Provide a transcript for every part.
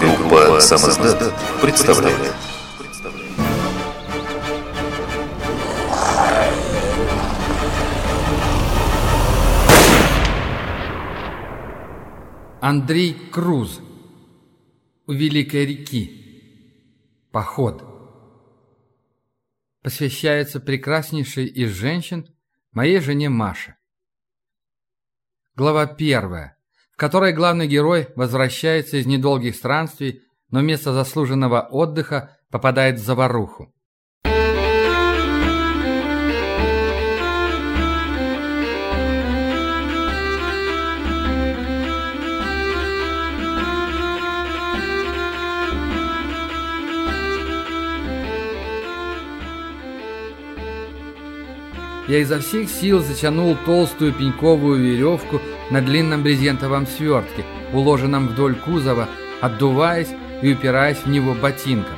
Группа «Самоздат» представляет. Андрей Круз У Великой реки. Поход. Посвящается прекраснейшей из женщин моей жене Маше. Глава первая, которой главный герой возвращается из недолгих странствий, но вместо заслуженного отдыха попадает в заваруху. Я изо всех сил затянул толстую пеньковую веревку на длинном брезентовом свертке, уложенном вдоль кузова, отдуваясь и упираясь в него ботинком.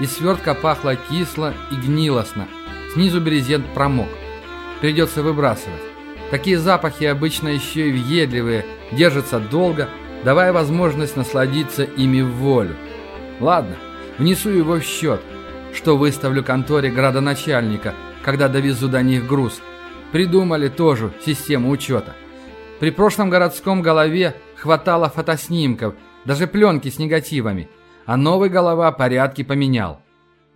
Из свертка пахло кисло и гнилостно. Снизу брезент промок. Придется выбрасывать. Такие запахи обычно еще и въедливые, держатся долго, давая возможность насладиться ими в волю. Ладно, внесу его в счет, что выставлю конторе градоначальника – когда довезу до них груз. Придумали тоже систему учета. При прошлом городском голове хватало фотоснимков, даже пленки с негативами, а новый голова порядки поменял.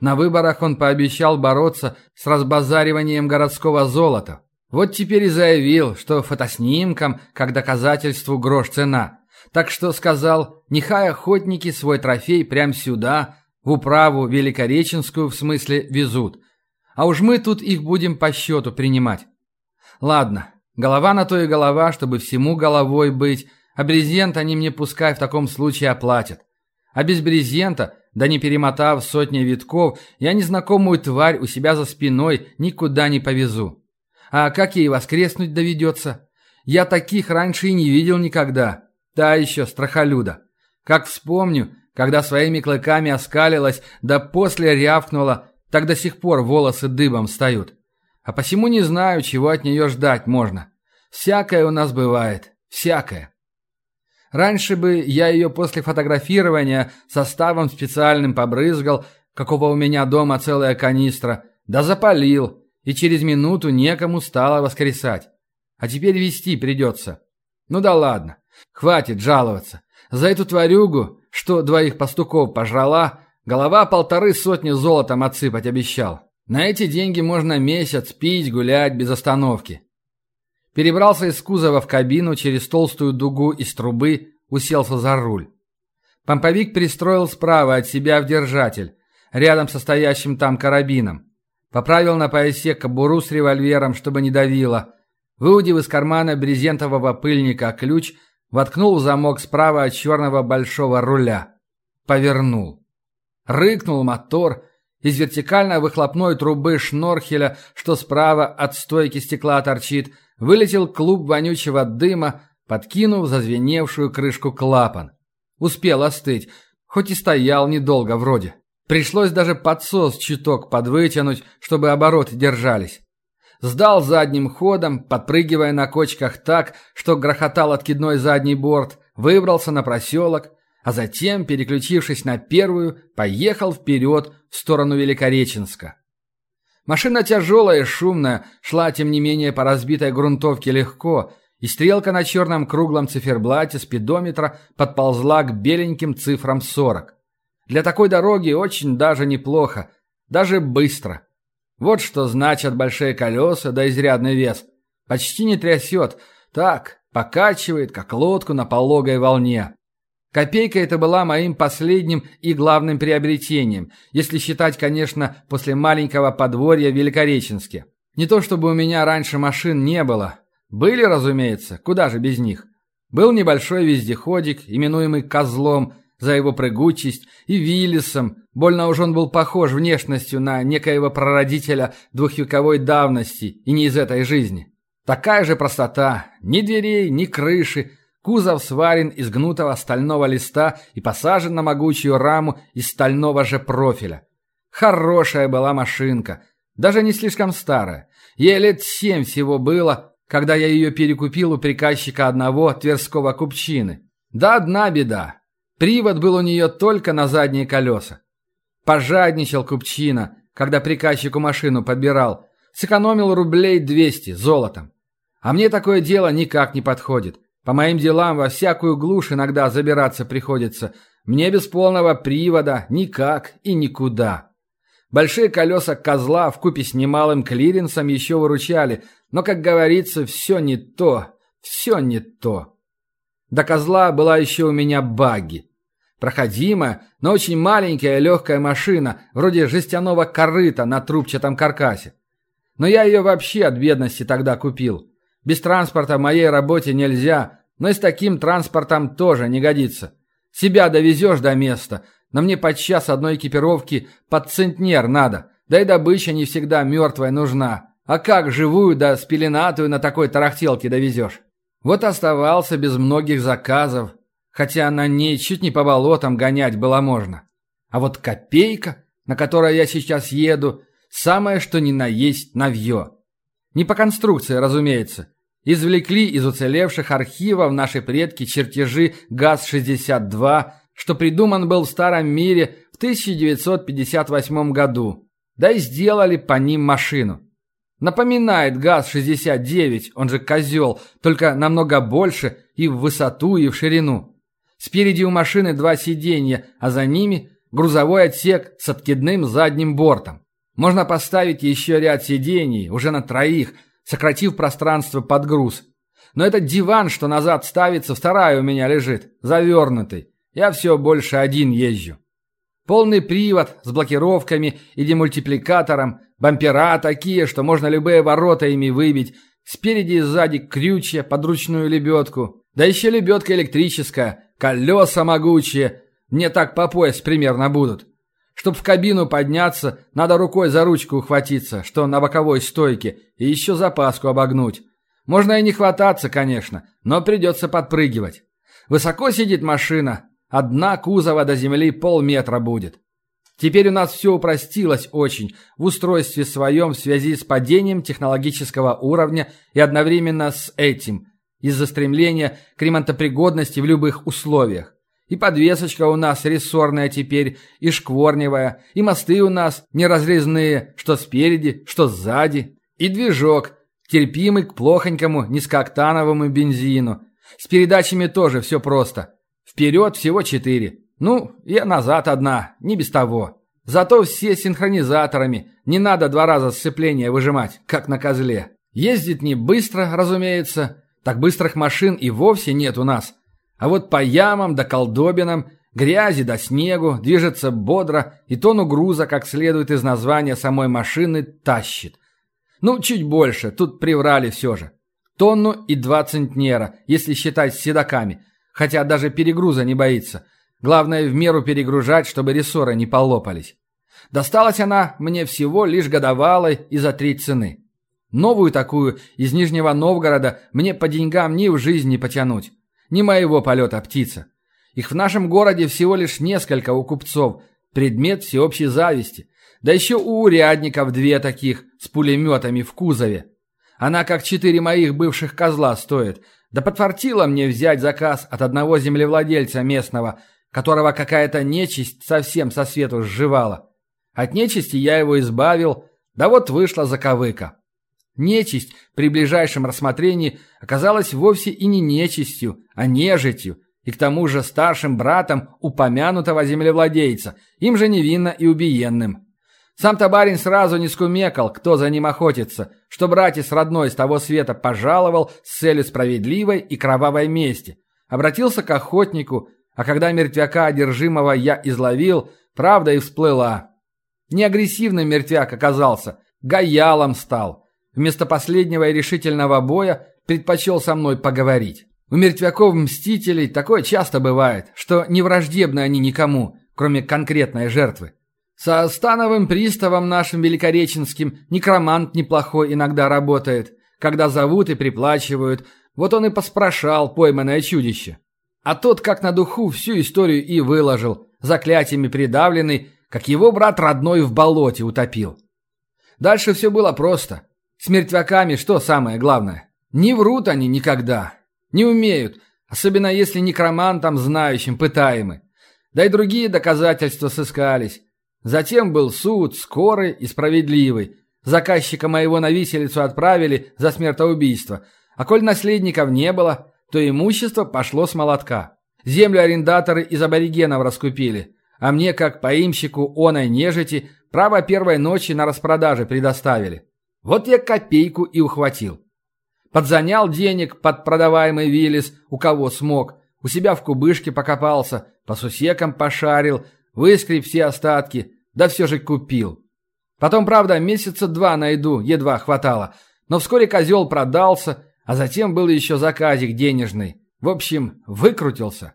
На выборах он пообещал бороться с разбазариванием городского золота. Вот теперь и заявил, что фотоснимкам, как доказательству, грош цена. Так что сказал, нехай охотники свой трофей прямо сюда, в управу Великореченскую в смысле везут – а уж мы тут их будем по счету принимать. Ладно, голова на то и голова, чтобы всему головой быть, а брезент они мне пускай в таком случае оплатят. А без брезента, да не перемотав сотни витков, я незнакомую тварь у себя за спиной никуда не повезу. А как ей воскреснуть доведется? Я таких раньше и не видел никогда. Та еще страхолюда. Как вспомню, когда своими клыками оскалилась, да после рявкнула, так до сих пор волосы дыбом встают. А посему не знаю, чего от нее ждать можно. Всякое у нас бывает. Всякое. Раньше бы я ее после фотографирования составом специальным побрызгал, какого у меня дома целая канистра, да запалил, и через минуту некому стало воскресать. А теперь вести придется. Ну да ладно, хватит жаловаться. За эту тварюгу, что двоих пастуков пожрала, Голова полторы сотни золотом отсыпать обещал. На эти деньги можно месяц пить, гулять без остановки. Перебрался из кузова в кабину через толстую дугу из трубы, уселся за руль. Помповик пристроил справа от себя в держатель, рядом со стоящим там карабином. Поправил на поясе кобуру с револьвером, чтобы не давило. Выудив из кармана брезентового пыльника ключ, воткнул в замок справа от черного большого руля. Повернул. Рыкнул мотор. Из вертикальной выхлопной трубы шнорхеля, что справа от стойки стекла торчит, вылетел клуб вонючего дыма, подкинув зазвеневшую крышку клапан. Успел остыть, хоть и стоял недолго вроде. Пришлось даже подсос чуток подвытянуть, чтобы обороты держались. Сдал задним ходом, подпрыгивая на кочках так, что грохотал откидной задний борт, выбрался на проселок, а затем, переключившись на первую, поехал вперед в сторону Великореченска. Машина тяжелая и шумная, шла, тем не менее, по разбитой грунтовке легко, и стрелка на черном круглом циферблате спидометра подползла к беленьким цифрам 40. Для такой дороги очень даже неплохо, даже быстро. Вот что значат большие колеса да изрядный вес. Почти не трясет, так, покачивает, как лодку на пологой волне. Копейка это была моим последним и главным приобретением, если считать, конечно, после маленького подворья в Великореченске. Не то чтобы у меня раньше машин не было. Были, разумеется, куда же без них. Был небольшой вездеходик, именуемый «Козлом», за его прыгучесть, и Виллисом, больно уж он был похож внешностью на некоего прародителя двухвековой давности и не из этой жизни. Такая же простота, ни дверей, ни крыши, Кузов сварен из гнутого стального листа и посажен на могучую раму из стального же профиля. Хорошая была машинка, даже не слишком старая. Ей лет семь всего было, когда я ее перекупил у приказчика одного тверского купчины. Да одна беда. Привод был у нее только на задние колеса. Пожадничал купчина, когда приказчику машину подбирал. Сэкономил рублей 200 золотом. А мне такое дело никак не подходит. По моим делам во всякую глушь иногда забираться приходится. Мне без полного привода никак и никуда. Большие колеса козла в купе с немалым клиренсом еще выручали, но, как говорится, все не то, все не то. До козла была еще у меня багги. Проходимая, но очень маленькая легкая машина, вроде жестяного корыта на трубчатом каркасе. Но я ее вообще от бедности тогда купил. Без транспорта в моей работе нельзя, но и с таким транспортом тоже не годится. Себя довезешь до места, но мне подчас одной экипировки под центнер надо, да и добыча не всегда мертвая нужна. А как живую да спеленатую на такой тарахтелке довезешь? Вот оставался без многих заказов, хотя на ней чуть не по болотам гонять было можно. А вот копейка, на которой я сейчас еду, самое что ни на есть навье. Не по конструкции, разумеется. Извлекли из уцелевших архивов наши предки чертежи ГАЗ-62, что придуман был в Старом мире в 1958 году. Да и сделали по ним машину. Напоминает ГАЗ-69, он же козел, только намного больше и в высоту, и в ширину. Спереди у машины два сиденья, а за ними грузовой отсек с откидным задним бортом. Можно поставить еще ряд сидений, уже на троих, сократив пространство под груз. Но этот диван, что назад ставится, вторая у меня лежит, завернутый. Я все больше один езжу. Полный привод с блокировками и демультипликатором, бампера такие, что можно любые ворота ими выбить, спереди и сзади крючья, подручную лебедку. Да еще лебедка электрическая, Колеса могучие. Мне так по пояс примерно будут. Чтоб в кабину подняться, надо рукой за ручку ухватиться, что на боковой стойке, и еще запаску обогнуть. Можно и не хвататься, конечно, но придется подпрыгивать. Высоко сидит машина, одна кузова до земли полметра будет. Теперь у нас все упростилось очень в устройстве своем в связи с падением технологического уровня и одновременно с этим из-за стремления к ремонтопригодности в любых условиях. И подвесочка у нас рессорная теперь, и шкворневая, и мосты у нас неразрезные, что спереди, что сзади, и движок, терпимый к плохонькому низкооктановому бензину. С передачами тоже все просто. Вперед всего четыре. Ну, и назад одна, не без того. Зато все синхронизаторами, не надо два раза сцепление выжимать, как на козле. Ездит не быстро, разумеется, так быстрых машин и вовсе нет у нас. А вот по ямам да колдобинам, грязи да снегу движется бодро и тону груза, как следует из названия самой машины, тащит. Ну, чуть больше, тут приврали все же. Тонну и два центнера, если считать с седаками. Хотя даже перегруза не боится. Главное в меру перегружать, чтобы рессоры не полопались. Досталась она мне всего лишь годовалой и за три цены. Новую такую из Нижнего Новгорода мне по деньгам ни в жизни потянуть. Не моего полета птица. Их в нашем городе всего лишь несколько у купцов. Предмет всеобщей зависти. Да еще у урядников две таких с пулеметами в кузове. Она как четыре моих бывших козла стоит. Да подфартило мне взять заказ от одного землевладельца местного, которого какая-то нечисть совсем со свету сживала. От нечисти я его избавил, да вот вышла заковыка. Нечисть при ближайшем рассмотрении оказалась вовсе и не нечистью, а нежитью, и к тому же старшим братом упомянутого землевладельца, им же невинно и убиенным. Сам-то барин сразу не скумекал, кто за ним охотится, что братец родной с того света пожаловал с целью справедливой и кровавой мести. Обратился к охотнику, а когда мертвяка одержимого я изловил, правда и всплыла. Не агрессивный мертвяк оказался, гаялом стал. Вместо последнего и решительного боя предпочел со мной поговорить. У мертвяков-мстителей такое часто бывает, что не враждебны они никому, кроме конкретной жертвы. Со становым приставом нашим великореченским некромант неплохой иногда работает, когда зовут и приплачивают. Вот он и поспрашал пойманное чудище. А тот как на духу всю историю и выложил, заклятиями придавленный, как его брат родной в болоте утопил. Дальше все было просто. С мертвяками что самое главное? Не врут они никогда. Не умеют, особенно если некромантам знающим пытаемы. Да и другие доказательства сыскались. Затем был суд, скорый и справедливый. Заказчика моего на виселицу отправили за смертоубийство. А коль наследников не было, то имущество пошло с молотка. Землю арендаторы из аборигенов раскупили. А мне, как поимщику оной нежити, право первой ночи на распродаже предоставили. Вот я копейку и ухватил. Подзанял денег под продаваемый Виллис, у кого смог. У себя в кубышке покопался, по сусекам пошарил, выскреб все остатки, да все же купил. Потом, правда, месяца два найду, едва хватало. Но вскоре козел продался, а затем был еще заказик денежный. В общем, выкрутился.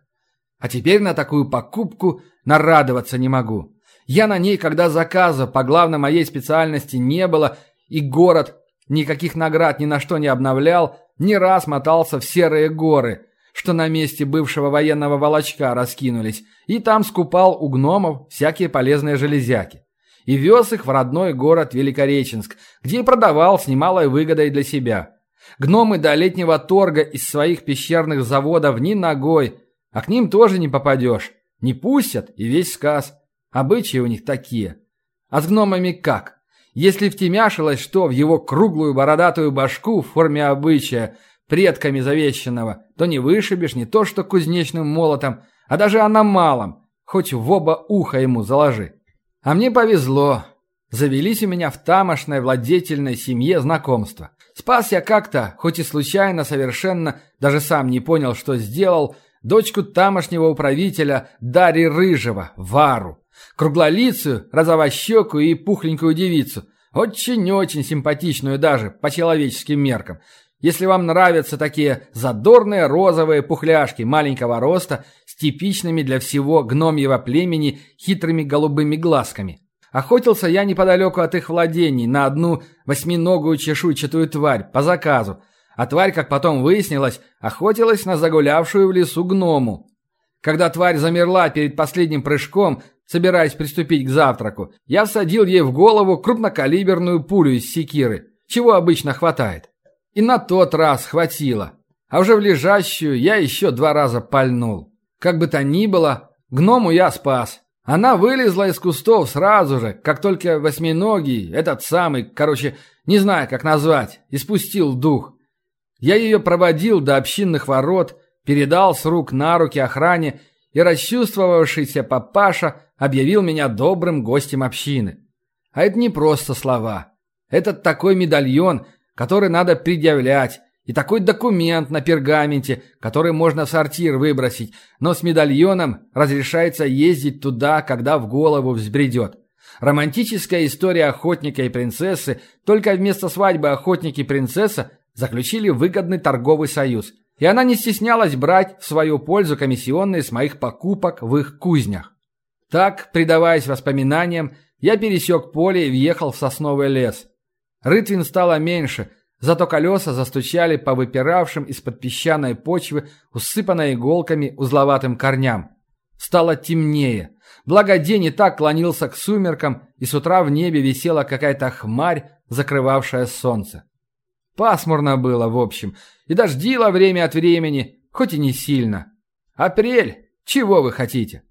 А теперь на такую покупку нарадоваться не могу. Я на ней, когда заказа по главной моей специальности не было, и город никаких наград ни на что не обновлял, не раз мотался в серые горы, что на месте бывшего военного волочка раскинулись, и там скупал у гномов всякие полезные железяки. И вез их в родной город Великореченск, где и продавал с немалой выгодой для себя. Гномы до летнего торга из своих пещерных заводов ни ногой, а к ним тоже не попадешь. Не пустят, и весь сказ. Обычаи у них такие. А с гномами как? Если втемяшилось что в его круглую бородатую башку в форме обычая, предками завещанного, то не вышибешь не то что кузнечным молотом, а даже аномалом, хоть в оба уха ему заложи. А мне повезло. Завелись у меня в тамошной владетельной семье знакомства. Спас я как-то, хоть и случайно совершенно, даже сам не понял, что сделал, дочку тамошнего управителя Дарьи Рыжего, Вару. Круглолицую, розовощекую и пухленькую девицу. Очень-очень симпатичную даже, по человеческим меркам. Если вам нравятся такие задорные розовые пухляшки маленького роста с типичными для всего гномьего племени хитрыми голубыми глазками. Охотился я неподалеку от их владений на одну восьминогую чешуйчатую тварь по заказу, а тварь, как потом выяснилось, охотилась на загулявшую в лесу гному. Когда тварь замерла перед последним прыжком, собираясь приступить к завтраку, я всадил ей в голову крупнокалиберную пулю из секиры, чего обычно хватает. И на тот раз хватило. А уже в лежащую я еще два раза пальнул. Как бы то ни было, гному я спас. Она вылезла из кустов сразу же, как только восьминогий, этот самый, короче, не знаю, как назвать, испустил дух. Я ее проводил до общинных ворот, передал с рук на руки охране и расчувствовавшийся папаша объявил меня добрым гостем общины. А это не просто слова. Это такой медальон, который надо предъявлять, и такой документ на пергаменте, который можно в сортир выбросить, но с медальоном разрешается ездить туда, когда в голову взбредет. Романтическая история охотника и принцессы, только вместо свадьбы охотник и принцесса заключили выгодный торговый союз. И она не стеснялась брать в свою пользу комиссионные с моих покупок в их кузнях. Так, предаваясь воспоминаниям, я пересек поле и въехал в сосновый лес. Рытвин стало меньше, зато колеса застучали по выпиравшим из-под песчаной почвы, усыпанной иголками узловатым корням. Стало темнее. Благо день и так клонился к сумеркам, и с утра в небе висела какая-то хмарь, закрывавшая солнце. Пасмурно было, в общем, и дождило время от времени, хоть и не сильно. Апрель, чего вы хотите?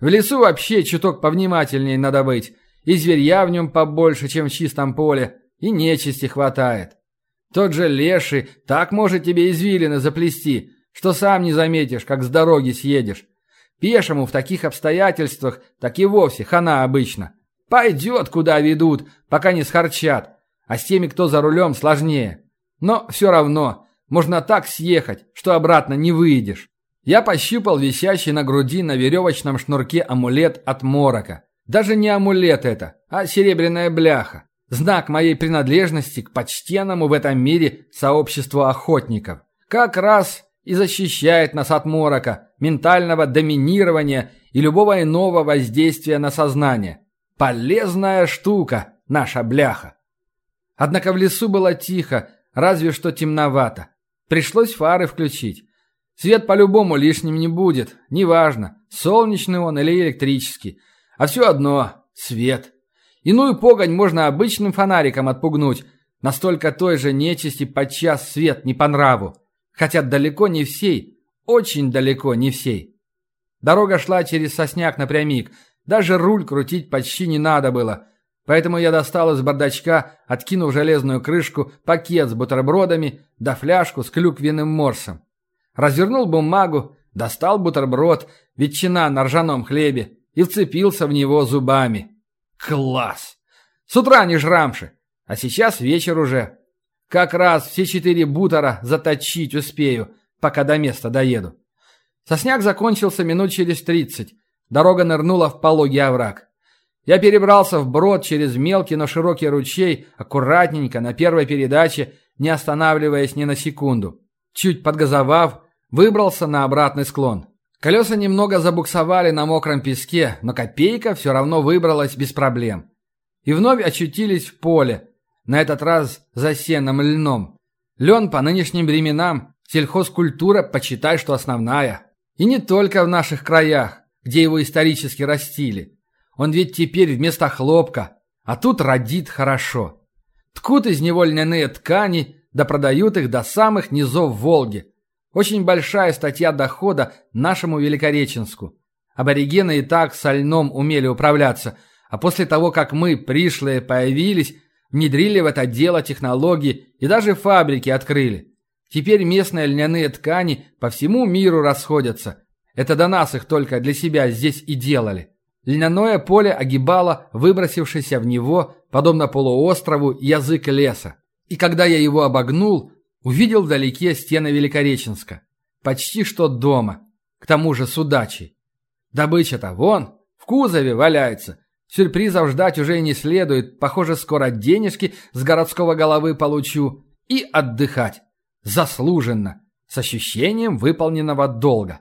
В лесу вообще чуток повнимательнее надо быть, и зверья в нем побольше, чем в чистом поле, и нечисти хватает. Тот же леший так может тебе извилины заплести, что сам не заметишь, как с дороги съедешь. Пешему в таких обстоятельствах так и вовсе хана обычно. Пойдет, куда ведут, пока не схарчат. А с теми, кто за рулем, сложнее. Но все равно, можно так съехать, что обратно не выйдешь. Я пощупал висящий на груди на веревочном шнурке амулет от морока. Даже не амулет это, а серебряная бляха. Знак моей принадлежности к почтенному в этом мире сообществу охотников. Как раз и защищает нас от морока, ментального доминирования и любого иного воздействия на сознание. Полезная штука, наша бляха. Однако в лесу было тихо, разве что темновато. Пришлось фары включить. Свет по-любому лишним не будет, неважно, солнечный он или электрический. А все одно – свет. Иную погонь можно обычным фонариком отпугнуть, настолько той же нечисти подчас свет не по нраву. Хотя далеко не всей, очень далеко не всей. Дорога шла через сосняк напрямик. Даже руль крутить почти не надо было. Поэтому я достал из бардачка, откинув железную крышку, пакет с бутербродами да фляжку с клюквенным морсом. Развернул бумагу, достал бутерброд, ветчина на ржаном хлебе и вцепился в него зубами. Класс! С утра не жрамши, а сейчас вечер уже. Как раз все четыре бутера заточить успею, пока до места доеду. Сосняк закончился минут через тридцать. Дорога нырнула в пологий овраг. Я перебрался в брод через мелкий, но широкий ручей, аккуратненько, на первой передаче, не останавливаясь ни на секунду. Чуть подгазовав, выбрался на обратный склон. Колеса немного забуксовали на мокром песке, но копейка все равно выбралась без проблем. И вновь очутились в поле, на этот раз за сеном льном. Лен по нынешним временам, сельхозкультура, почитай, что основная. И не только в наших краях, где его исторически растили. Он ведь теперь вместо хлопка, а тут родит хорошо. Ткут из него льняные ткани, да продают их до самых низов Волги. Очень большая статья дохода нашему Великореченску. Аборигены и так со льном умели управляться, а после того, как мы, пришлые, появились, внедрили в это дело технологии и даже фабрики открыли. Теперь местные льняные ткани по всему миру расходятся. Это до нас их только для себя здесь и делали. Льняное поле огибало выбросившийся в него, подобно полуострову, язык леса. И когда я его обогнул, увидел вдалеке стены Великореченска. Почти что дома. К тому же с удачей. Добыча-то вон, в кузове валяется. Сюрпризов ждать уже не следует. Похоже, скоро денежки с городского головы получу. И отдыхать. Заслуженно. С ощущением выполненного долга.